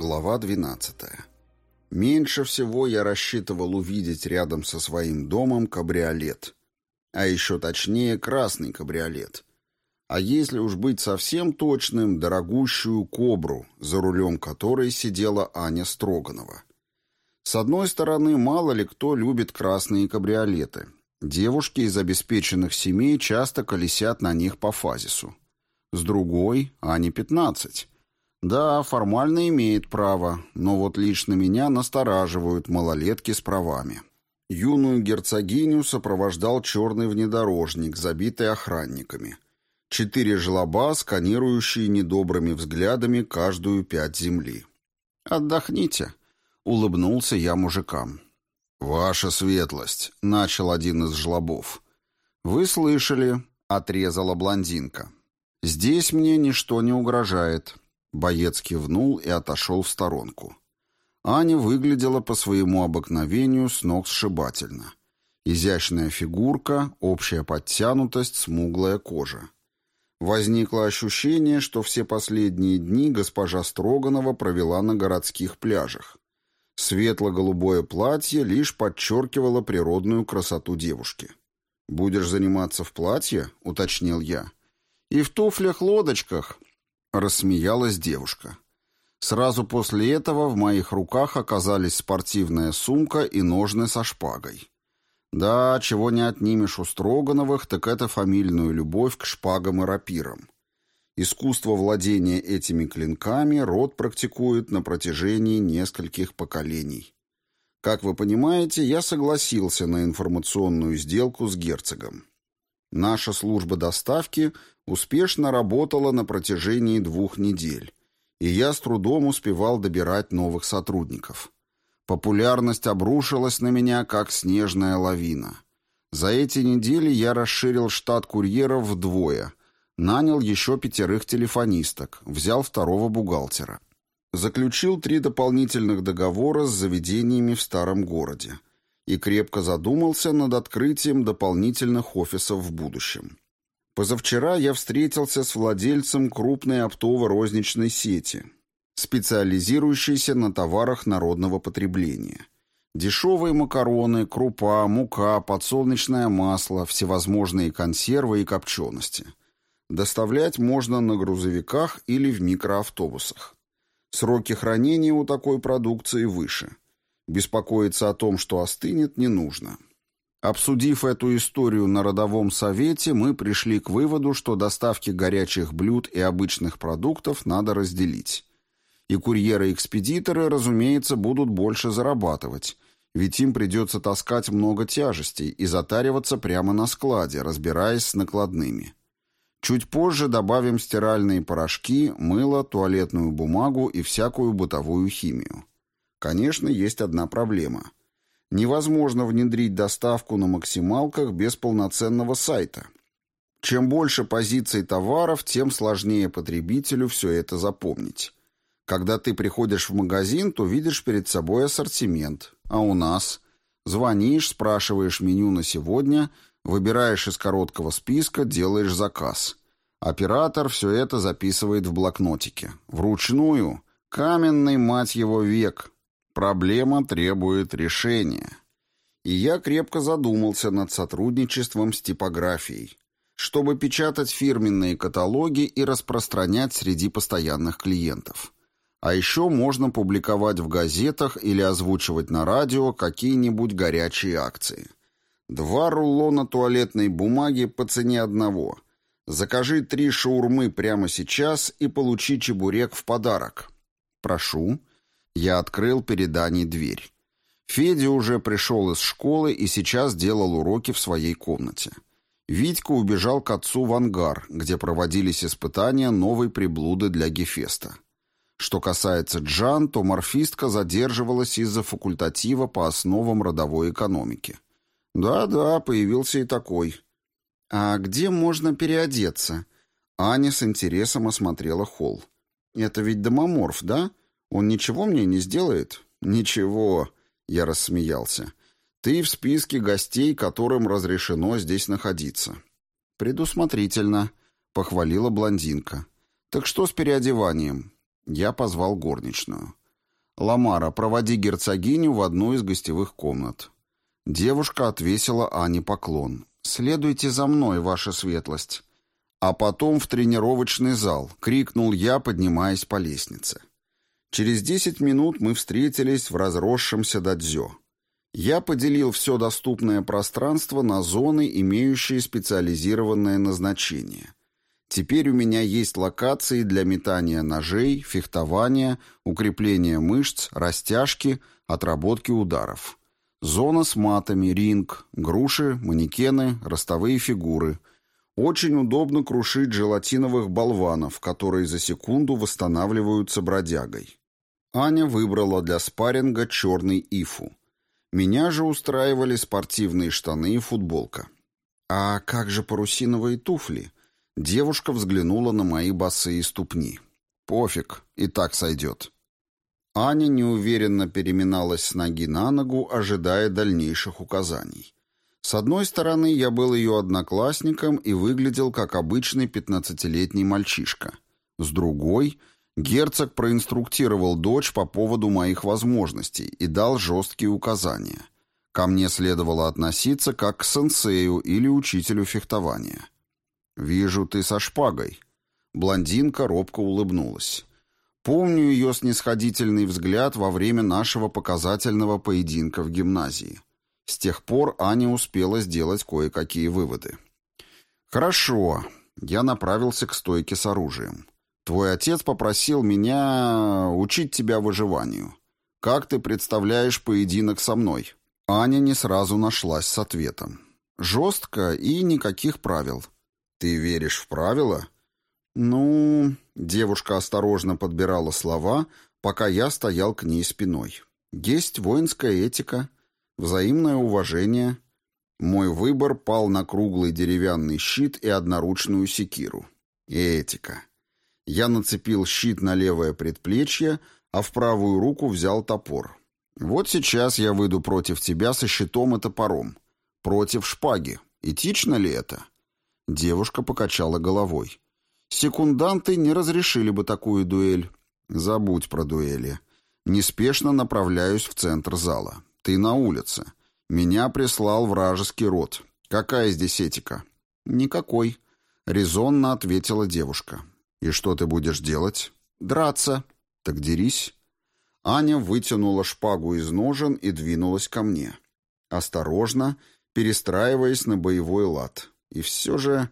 Глава 12. Меньше всего я рассчитывал увидеть рядом со своим домом кабриолет. А еще точнее красный кабриолет. А если уж быть совсем точным, дорогущую кобру, за рулем которой сидела Аня Строганова. С одной стороны, мало ли кто любит красные кабриолеты. Девушки из обеспеченных семей часто колесят на них по фазису. С другой, Ане 15 да, формально имеет право, но вот лично меня настораживают малолетки с правами. Юную герцогиню сопровождал черный внедорожник, забитый охранниками. Четыре жлоба, сканирующие недобрыми взглядами каждую пять земли. «Отдохните», — улыбнулся я мужикам. «Ваша светлость», — начал один из жлобов. «Вы слышали», — отрезала блондинка. «Здесь мне ничто не угрожает. Боец кивнул и отошел в сторонку. Аня выглядела по своему обыкновению с ног сшибательно. Изящная фигурка, общая подтянутость, смуглая кожа. Возникло ощущение, что все последние дни госпожа Строганова провела на городских пляжах. Светло-голубое платье лишь подчеркивало природную красоту девушки. «Будешь заниматься в платье?» — уточнил я. «И в туфлях-лодочках», Рассмеялась девушка. Сразу после этого в моих руках оказались спортивная сумка и ножны со шпагой. Да, чего не отнимешь у Строгановых, так это фамильную любовь к шпагам и рапирам. Искусство владения этими клинками род практикует на протяжении нескольких поколений. Как вы понимаете, я согласился на информационную сделку с герцогом. Наша служба доставки успешно работала на протяжении двух недель, и я с трудом успевал добирать новых сотрудников. Популярность обрушилась на меня, как снежная лавина. За эти недели я расширил штат курьеров вдвое, нанял еще пятерых телефонисток, взял второго бухгалтера. Заключил три дополнительных договора с заведениями в старом городе и крепко задумался над открытием дополнительных офисов в будущем. Позавчера я встретился с владельцем крупной оптово-розничной сети, специализирующейся на товарах народного потребления. Дешевые макароны, крупа, мука, подсолнечное масло, всевозможные консервы и копчености. Доставлять можно на грузовиках или в микроавтобусах. Сроки хранения у такой продукции выше – Беспокоиться о том, что остынет, не нужно. Обсудив эту историю на родовом совете, мы пришли к выводу, что доставки горячих блюд и обычных продуктов надо разделить. И курьеры-экспедиторы, разумеется, будут больше зарабатывать, ведь им придется таскать много тяжестей и затариваться прямо на складе, разбираясь с накладными. Чуть позже добавим стиральные порошки, мыло, туалетную бумагу и всякую бытовую химию. Конечно, есть одна проблема. Невозможно внедрить доставку на максималках без полноценного сайта. Чем больше позиций товаров, тем сложнее потребителю все это запомнить. Когда ты приходишь в магазин, то видишь перед собой ассортимент. А у нас? Звонишь, спрашиваешь меню на сегодня, выбираешь из короткого списка, делаешь заказ. Оператор все это записывает в блокнотике. Вручную. Каменный, мать его, век. Проблема требует решения. И я крепко задумался над сотрудничеством с типографией, чтобы печатать фирменные каталоги и распространять среди постоянных клиентов. А еще можно публиковать в газетах или озвучивать на радио какие-нибудь горячие акции. Два рулона туалетной бумаги по цене одного. Закажи три шаурмы прямо сейчас и получи чебурек в подарок. Прошу. Я открыл перед Аней дверь. Федя уже пришел из школы и сейчас делал уроки в своей комнате. Витька убежал к отцу в ангар, где проводились испытания новой приблуды для Гефеста. Что касается Джан, то морфистка задерживалась из-за факультатива по основам родовой экономики. Да-да, появился и такой. «А где можно переодеться?» Аня с интересом осмотрела холл. «Это ведь домоморф, да? Он ничего мне не сделает? Ничего, я рассмеялся. Ты в списке гостей, которым разрешено здесь находиться. Предусмотрительно, похвалила блондинка. Так что с переодеванием? Я позвал горничную. «Ламара, проводи герцогиню в одну из гостевых комнат». Девушка отвесила Ане поклон. «Следуйте за мной, ваша светлость». А потом в тренировочный зал, крикнул я, поднимаясь по лестнице. Через десять минут мы встретились в разросшемся дадзё. Я поделил все доступное пространство на зоны, имеющие специализированное назначение. Теперь у меня есть локации для метания ножей, фехтования, укрепления мышц, растяжки, отработки ударов. Зона с матами, ринг, груши, манекены, ростовые фигуры. Очень удобно крушить желатиновых болванов, которые за секунду восстанавливаются бродягой. Аня выбрала для спарринга черный ифу. Меня же устраивали спортивные штаны и футболка. «А как же парусиновые туфли?» Девушка взглянула на мои босые ступни. «Пофиг, и так сойдет». Аня неуверенно переминалась с ноги на ногу, ожидая дальнейших указаний. С одной стороны, я был ее одноклассником и выглядел как обычный пятнадцатилетний мальчишка. С другой, герцог проинструктировал дочь по поводу моих возможностей и дал жесткие указания. Ко мне следовало относиться как к сенсею или учителю фехтования. «Вижу, ты со шпагой». Блондинка робко улыбнулась. Помню ее снисходительный взгляд во время нашего показательного поединка в гимназии. С тех пор Аня успела сделать кое-какие выводы. «Хорошо». Я направился к стойке с оружием. «Твой отец попросил меня учить тебя выживанию. Как ты представляешь поединок со мной?» Аня не сразу нашлась с ответом. «Жестко и никаких правил». «Ты веришь в правила?» «Ну...» — девушка осторожно подбирала слова, пока я стоял к ней спиной. «Есть воинская этика, взаимное уважение». Мой выбор пал на круглый деревянный щит и одноручную секиру. Этика. Я нацепил щит на левое предплечье, а в правую руку взял топор. Вот сейчас я выйду против тебя со щитом и топором. Против шпаги. Этично ли это? Девушка покачала головой. Секунданты не разрешили бы такую дуэль. Забудь про дуэли. Неспешно направляюсь в центр зала. Ты на улице. Меня прислал вражеский род. Какая здесь этика? Никакой. Резонно ответила девушка. И что ты будешь делать? Драться. Так дерись. Аня вытянула шпагу из ножен и двинулась ко мне. Осторожно, перестраиваясь на боевой лад. И все же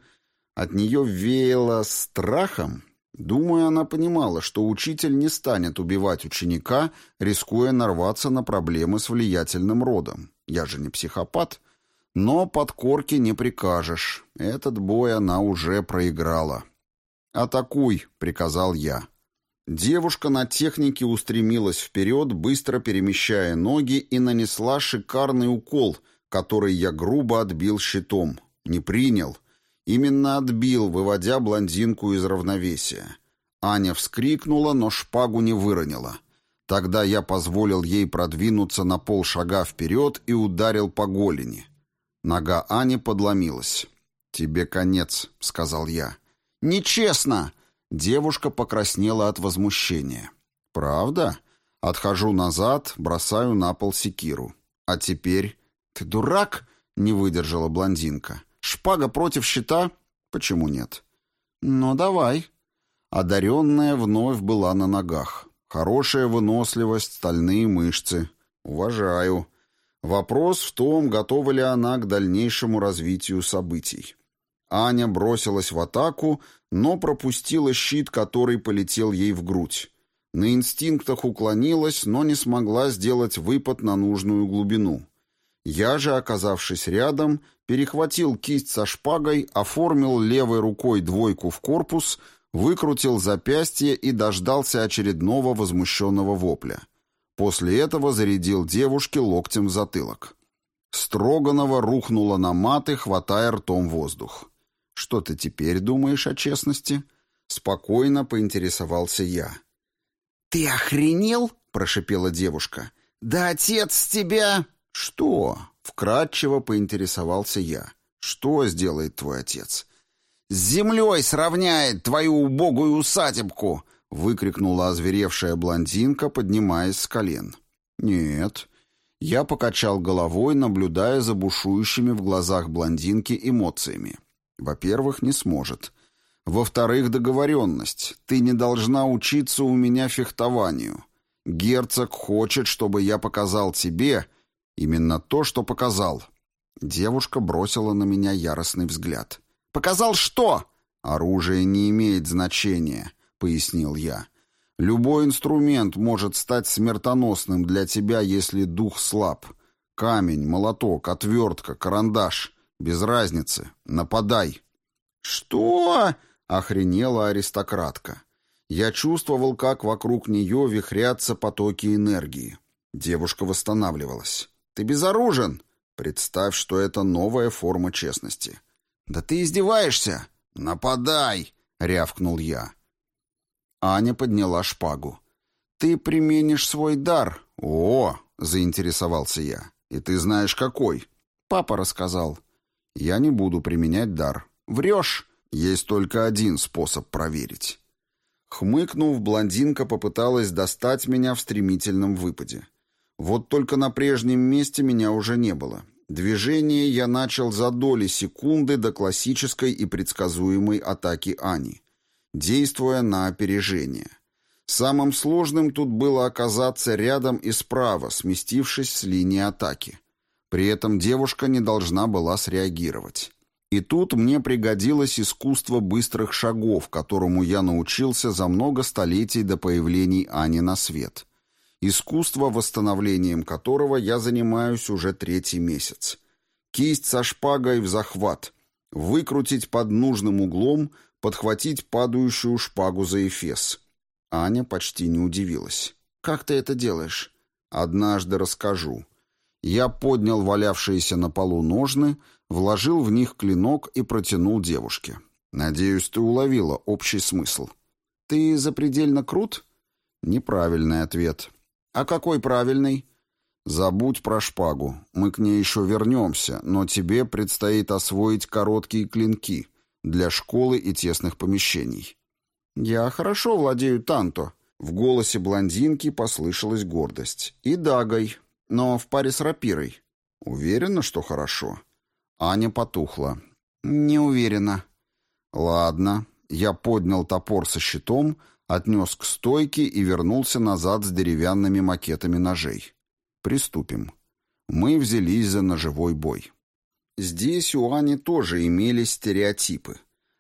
от нее веяло страхом. Думаю, она понимала, что учитель не станет убивать ученика, рискуя нарваться на проблемы с влиятельным родом. Я же не психопат. Но под корки не прикажешь. Этот бой она уже проиграла. «Атакуй», — приказал я. Девушка на технике устремилась вперед, быстро перемещая ноги, и нанесла шикарный укол, который я грубо отбил щитом. Не принял. Именно отбил, выводя блондинку из равновесия. Аня вскрикнула, но шпагу не выронила. Тогда я позволил ей продвинуться на полшага вперед и ударил по голени. Нога Ани подломилась. «Тебе конец», — сказал я. «Нечестно!» Девушка покраснела от возмущения. «Правда?» Отхожу назад, бросаю на пол секиру. «А теперь...» «Ты дурак?» — не выдержала блондинка. Шпага против щита? Почему нет? Ну, давай. Одаренная вновь была на ногах. Хорошая выносливость, стальные мышцы. Уважаю. Вопрос в том, готова ли она к дальнейшему развитию событий. Аня бросилась в атаку, но пропустила щит, который полетел ей в грудь. На инстинктах уклонилась, но не смогла сделать выпад на нужную глубину. Я же, оказавшись рядом, перехватил кисть со шпагой, оформил левой рукой двойку в корпус, выкрутил запястье и дождался очередного возмущенного вопля. После этого зарядил девушке локтем в затылок. Строганова рухнула на маты, хватая ртом воздух. «Что ты теперь думаешь о честности?» Спокойно поинтересовался я. «Ты охренел?» — прошипела девушка. «Да отец тебя...» «Что?» — вкратчиво поинтересовался я. «Что сделает твой отец?» «С землей сравняет твою убогую усадебку!» — выкрикнула озверевшая блондинка, поднимаясь с колен. «Нет». Я покачал головой, наблюдая за бушующими в глазах блондинки эмоциями. «Во-первых, не сможет. Во-вторых, договоренность. Ты не должна учиться у меня фехтованию. Герцог хочет, чтобы я показал тебе именно то, что показал». Девушка бросила на меня яростный взгляд. «Показал что?» «Оружие не имеет значения», — пояснил я. «Любой инструмент может стать смертоносным для тебя, если дух слаб. Камень, молоток, отвертка, карандаш. Без разницы. Нападай». «Что?» — охренела аристократка. Я чувствовал, как вокруг нее вихрятся потоки энергии. Девушка восстанавливалась. «Ты безоружен!» Представь, что это новая форма честности. «Да ты издеваешься!» «Нападай!» — рявкнул я. Аня подняла шпагу. «Ты применишь свой дар». «О!» — заинтересовался я. «И ты знаешь, какой?» «Папа рассказал». «Я не буду применять дар». «Врешь!» «Есть только один способ проверить». Хмыкнув, блондинка попыталась достать меня в стремительном выпаде. Вот только на прежнем месте меня уже не было. Движение я начал за доли секунды до классической и предсказуемой атаки Ани, действуя на опережение. Самым сложным тут было оказаться рядом и справа, сместившись с линии атаки. При этом девушка не должна была среагировать. И тут мне пригодилось искусство быстрых шагов, которому я научился за много столетий до появлений Ани на свет искусство, восстановлением которого я занимаюсь уже третий месяц. Кисть со шпагой в захват, выкрутить под нужным углом, подхватить падающую шпагу за эфес. Аня почти не удивилась. «Как ты это делаешь?» «Однажды расскажу». Я поднял валявшиеся на полу ножны, вложил в них клинок и протянул девушке. «Надеюсь, ты уловила общий смысл». «Ты запредельно крут?» Неправильный ответ. «А какой правильный?» «Забудь про шпагу. Мы к ней еще вернемся, но тебе предстоит освоить короткие клинки для школы и тесных помещений». «Я хорошо владею танто». В голосе блондинки послышалась гордость. «И дагой, но в паре с рапирой». «Уверена, что хорошо?» Аня потухла. «Не уверена». «Ладно». Я поднял топор со щитом, отнес к стойке и вернулся назад с деревянными макетами ножей. Приступим. Мы взялись за ножевой бой. Здесь у Ани тоже имелись стереотипы.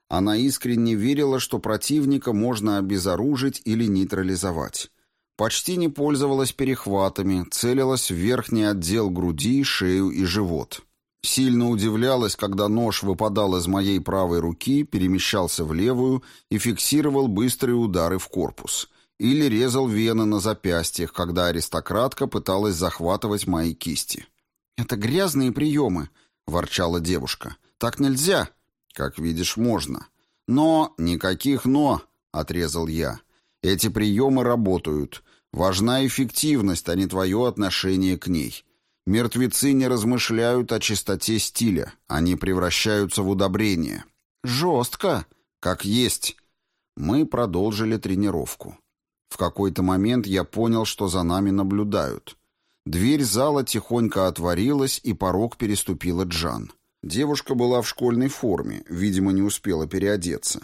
Она искренне верила, что противника можно обезоружить или нейтрализовать. Почти не пользовалась перехватами, целилась в верхний отдел груди, шею и живот. Сильно удивлялась, когда нож выпадал из моей правой руки, перемещался в левую и фиксировал быстрые удары в корпус. Или резал вены на запястьях, когда аристократка пыталась захватывать мои кисти. «Это грязные приемы», — ворчала девушка. «Так нельзя». «Как видишь, можно». «Но...» «Никаких «но», — отрезал я. «Эти приемы работают. Важна эффективность, а не твое отношение к ней. Мертвецы не размышляют о чистоте стиля, они превращаются в удобрение. Жестко, как есть. Мы продолжили тренировку. В какой-то момент я понял, что за нами наблюдают. Дверь зала тихонько отворилась, и порог переступила Джан. Девушка была в школьной форме, видимо, не успела переодеться.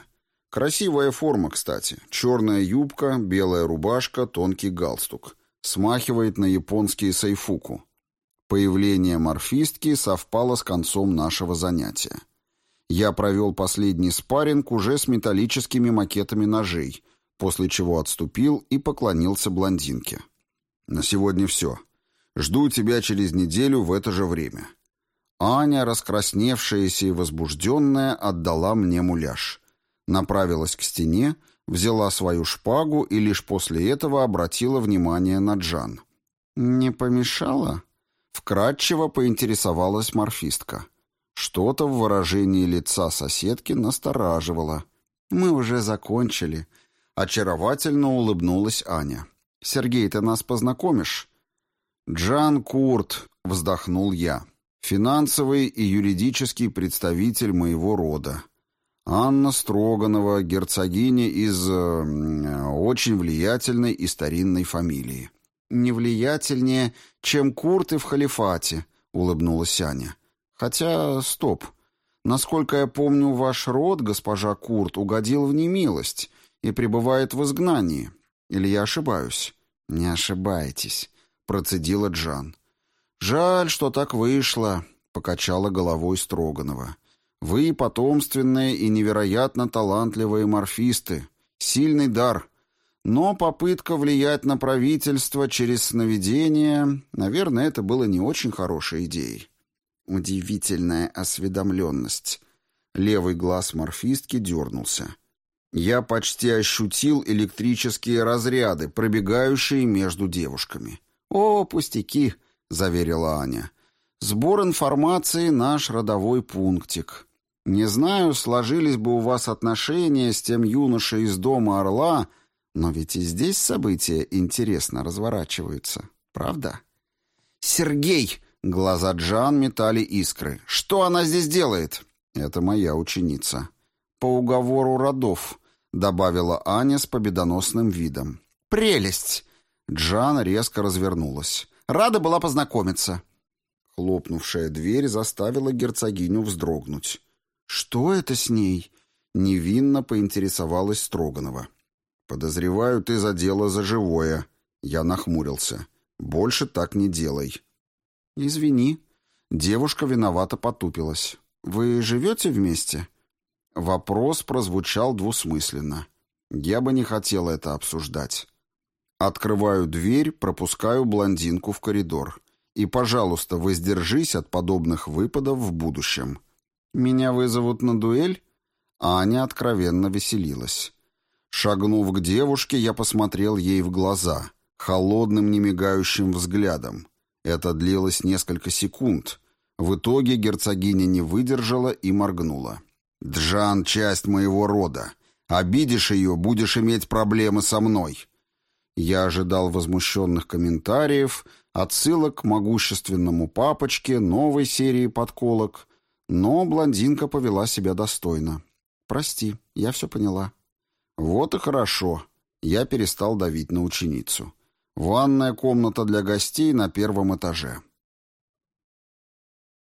Красивая форма, кстати. Черная юбка, белая рубашка, тонкий галстук. Смахивает на японские сайфуку. Появление морфистки совпало с концом нашего занятия. Я провел последний спарринг уже с металлическими макетами ножей, после чего отступил и поклонился блондинке. «На сегодня все. Жду тебя через неделю в это же время». Аня, раскрасневшаяся и возбужденная, отдала мне муляж. Направилась к стене, взяла свою шпагу и лишь после этого обратила внимание на Джан. «Не помешало?» Вкратчиво поинтересовалась морфистка. Что-то в выражении лица соседки настораживало. «Мы уже закончили». Очаровательно улыбнулась Аня. «Сергей, ты нас познакомишь?» «Джан Курт», — вздохнул я. «Финансовый и юридический представитель моего рода». Анна Строганова, герцогиня из э, очень влиятельной и старинной фамилии. «Не влиятельнее, чем курты в халифате», — улыбнулась Аня. «Хотя, стоп. Насколько я помню, ваш род, госпожа Курт, угодил в немилость и пребывает в изгнании. Или я ошибаюсь?» «Не ошибаетесь», — процедила Джан. «Жаль, что так вышло», — покачала головой Строганова. Вы потомственные и невероятно талантливые морфисты. Сильный дар. Но попытка влиять на правительство через сновидение, наверное, это было не очень хорошей идеей. Удивительная осведомленность. Левый глаз морфистки дернулся. Я почти ощутил электрические разряды, пробегающие между девушками. «О, пустяки!» — заверила Аня. «Сбор информации — наш родовой пунктик. Не знаю, сложились бы у вас отношения с тем юношей из дома Орла, но ведь и здесь события интересно разворачиваются, правда? Сергей! Глаза Джан метали искры. Что она здесь делает? Это моя ученица. По уговору родов, добавила Аня с победоносным видом. Прелесть! Джан резко развернулась. Рада была познакомиться. Хлопнувшая дверь заставила герцогиню вздрогнуть. «Что это с ней?» — невинно поинтересовалась Строганова. «Подозреваю, ты задела за живое». Я нахмурился. «Больше так не делай». «Извини». Девушка виновато потупилась. «Вы живете вместе?» Вопрос прозвучал двусмысленно. Я бы не хотел это обсуждать. Открываю дверь, пропускаю блондинку в коридор. И, пожалуйста, воздержись от подобных выпадов в будущем. «Меня вызовут на дуэль?» Аня откровенно веселилась. Шагнув к девушке, я посмотрел ей в глаза, холодным немигающим взглядом. Это длилось несколько секунд. В итоге герцогиня не выдержала и моргнула. «Джан — часть моего рода. Обидишь ее, будешь иметь проблемы со мной». Я ожидал возмущенных комментариев, отсылок к могущественному папочке, новой серии подколок — но блондинка повела себя достойно. «Прости, я все поняла». «Вот и хорошо». Я перестал давить на ученицу. «Ванная комната для гостей на первом этаже.